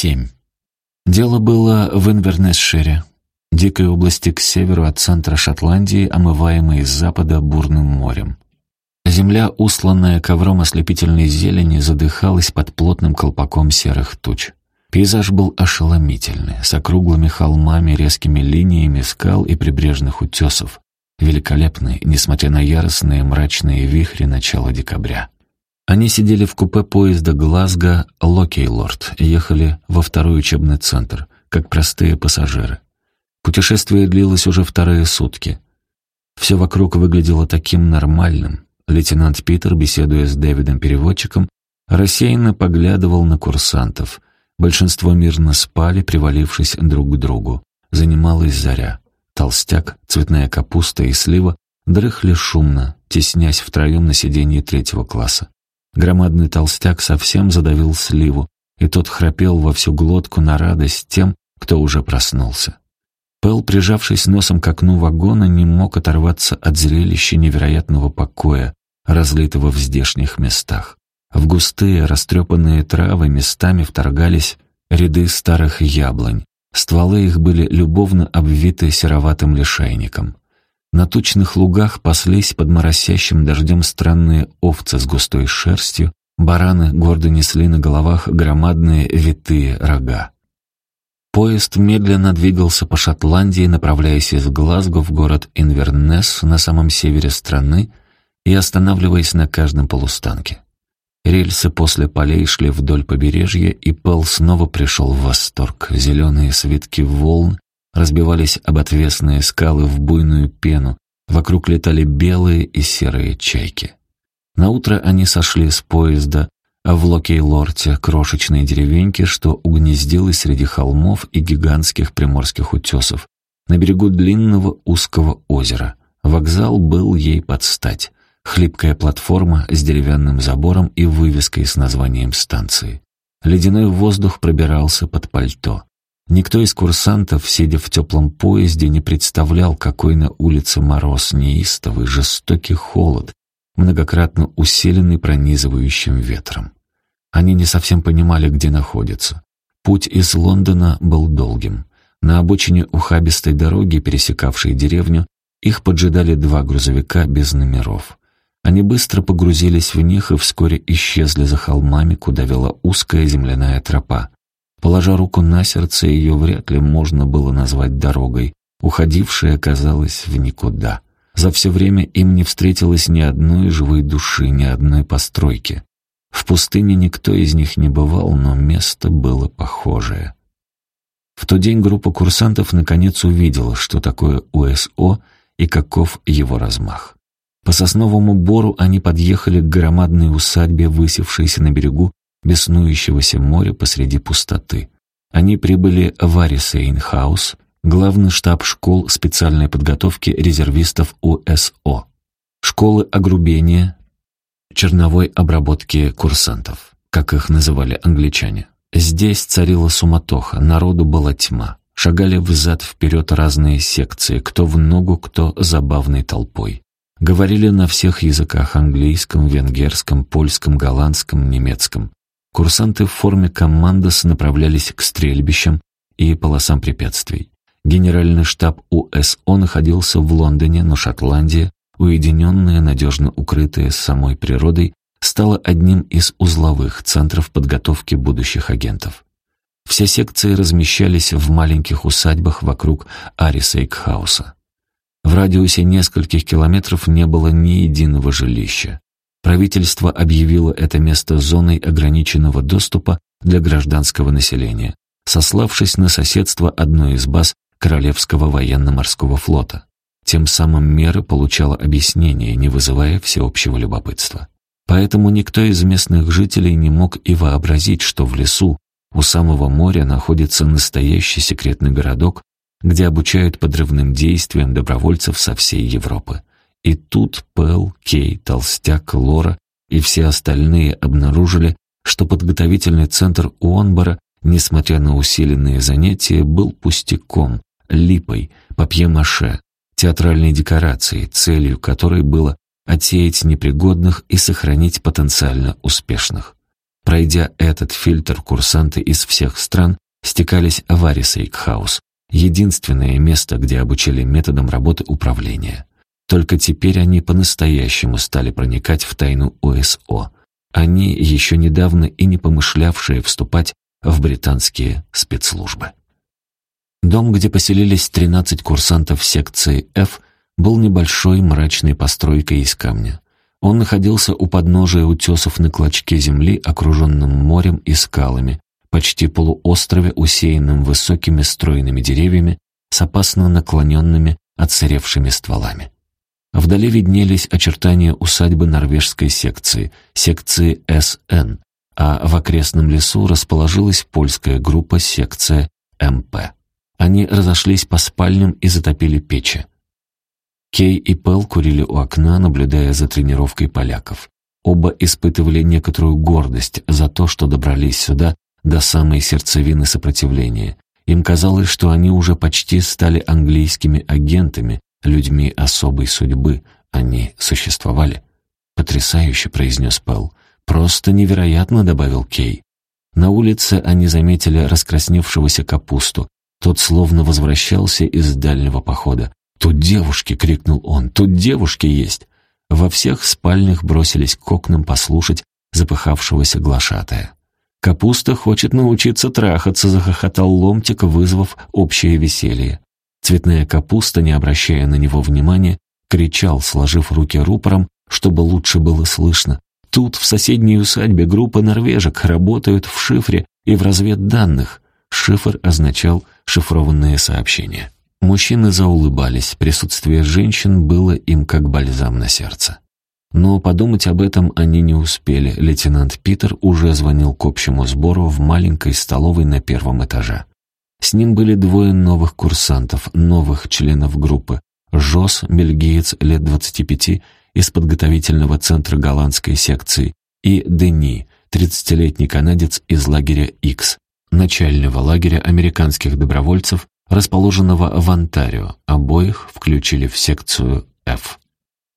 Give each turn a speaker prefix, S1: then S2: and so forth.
S1: 7. Дело было в Инвернесшире, дикой области к северу от центра Шотландии, омываемой с запада бурным морем. Земля, усланная ковром ослепительной зелени, задыхалась под плотным колпаком серых туч. Пейзаж был ошеломительный, с округлыми холмами, резкими линиями скал и прибрежных утесов. Великолепный, несмотря на яростные мрачные вихри начала декабря. Они сидели в купе поезда Глазго Локейлорд и ехали во второй учебный центр, как простые пассажиры. Путешествие длилось уже вторые сутки. Все вокруг выглядело таким нормальным. Лейтенант Питер, беседуя с Дэвидом-переводчиком, рассеянно поглядывал на курсантов. Большинство мирно спали, привалившись друг к другу. Занималась заря. Толстяк, цветная капуста и слива дрыхли шумно, теснясь втроем на сиденье третьего класса. Громадный толстяк совсем задавил сливу, и тот храпел во всю глотку на радость тем, кто уже проснулся. Пэл, прижавшись носом к окну вагона, не мог оторваться от зрелища невероятного покоя, разлитого в здешних местах. В густые, растрепанные травы местами вторгались ряды старых яблонь. Стволы их были любовно обвиты сероватым лишайником. На тучных лугах паслись под моросящим дождем странные овцы с густой шерстью, бараны гордо несли на головах громадные витые рога. Поезд медленно двигался по Шотландии, направляясь из Глазго в город Инвернес на самом севере страны и останавливаясь на каждом полустанке. Рельсы после полей шли вдоль побережья, и Пэл снова пришел в восторг. Зеленые свитки волн разбивались об отвесные скалы в буйную пену, вокруг летали белые и серые чайки. Наутро они сошли с поезда, а в Локейлорте, крошечной деревеньке, что угнездилась среди холмов и гигантских приморских утесов, на берегу длинного узкого озера. Вокзал был ей под стать. Хлипкая платформа с деревянным забором и вывеской с названием станции. Ледяной воздух пробирался под пальто. Никто из курсантов, сидя в теплом поезде, не представлял, какой на улице мороз, неистовый, жестокий холод, многократно усиленный пронизывающим ветром. Они не совсем понимали, где находятся. Путь из Лондона был долгим. На обочине ухабистой дороги, пересекавшей деревню, их поджидали два грузовика без номеров. Они быстро погрузились в них и вскоре исчезли за холмами, куда вела узкая земляная тропа. Положа руку на сердце, ее вряд ли можно было назвать дорогой. Уходившая оказалась в никуда. За все время им не встретилось ни одной живой души, ни одной постройки. В пустыне никто из них не бывал, но место было похожее. В тот день группа курсантов наконец увидела, что такое УСО и каков его размах. По сосновому бору они подъехали к громадной усадьбе, высевшейся на берегу беснующегося моря посреди пустоты. Они прибыли в Арисейнхаус, главный штаб школ специальной подготовки резервистов УСО, школы огрубения, черновой обработки курсантов, как их называли англичане. Здесь царила суматоха, народу была тьма. Шагали взад-вперед разные секции, кто в ногу, кто забавной толпой. Говорили на всех языках — английском, венгерском, польском, голландском, немецком. Курсанты в форме командос направлялись к стрельбищам и полосам препятствий. Генеральный штаб УСО находился в Лондоне, но Шотландия, уединенная, надежно укрытая самой природой, стала одним из узловых центров подготовки будущих агентов. Все секции размещались в маленьких усадьбах вокруг Арисейкхауса. В радиусе нескольких километров не было ни единого жилища. Правительство объявило это место зоной ограниченного доступа для гражданского населения, сославшись на соседство одной из баз Королевского военно-морского флота. Тем самым мера получала объяснение, не вызывая всеобщего любопытства. Поэтому никто из местных жителей не мог и вообразить, что в лесу у самого моря находится настоящий секретный городок, где обучают подрывным действиям добровольцев со всей Европы. И тут Пэл, Кей, Толстяк, Лора и все остальные обнаружили, что подготовительный центр Уонбора, несмотря на усиленные занятия, был пустяком, липой, папье-маше, театральной декорацией, целью которой было отсеять непригодных и сохранить потенциально успешных. Пройдя этот фильтр, курсанты из всех стран стекались в Арисейкхаус, единственное место, где обучили методам работы управления. Только теперь они по-настоящему стали проникать в тайну ОСО. Они, еще недавно и не помышлявшие вступать в британские спецслужбы. Дом, где поселились 13 курсантов секции F, был небольшой мрачной постройкой из камня. Он находился у подножия утесов на клочке земли, окруженном морем и скалами, почти полуострове, усеянном высокими стройными деревьями с опасно наклоненными, отсыревшими стволами. Вдали виднелись очертания усадьбы норвежской секции, секции СН, а в окрестном лесу расположилась польская группа секция МП. Они разошлись по спальням и затопили печи. Кей и Пэл курили у окна, наблюдая за тренировкой поляков. Оба испытывали некоторую гордость за то, что добрались сюда до самой сердцевины сопротивления. Им казалось, что они уже почти стали английскими агентами, людьми особой судьбы. Они существовали. «Потрясающе», — произнес Пэл. «Просто невероятно», — добавил Кей. На улице они заметили раскрасневшегося капусту. Тот словно возвращался из дальнего похода. «Тут девушки!» — крикнул он. «Тут девушки есть!» Во всех спальнях бросились к окнам послушать запыхавшегося глашатая. «Капуста хочет научиться трахаться», — захохотал ломтик, вызвав общее веселье. Цветная капуста, не обращая на него внимания, кричал, сложив руки рупором, чтобы лучше было слышно. Тут, в соседней усадьбе, группа норвежек работают в шифре и в разведданных. Шифр означал шифрованные сообщения. Мужчины заулыбались, присутствие женщин было им как бальзам на сердце. Но подумать об этом они не успели. Лейтенант Питер уже звонил к общему сбору в маленькой столовой на первом этаже. С ним были двое новых курсантов, новых членов группы. Жос, бельгиец лет 25, из подготовительного центра голландской секции, и Дени, 30-летний канадец из лагеря X, начального лагеря американских добровольцев, расположенного в Онтарио. Обоих включили в секцию F.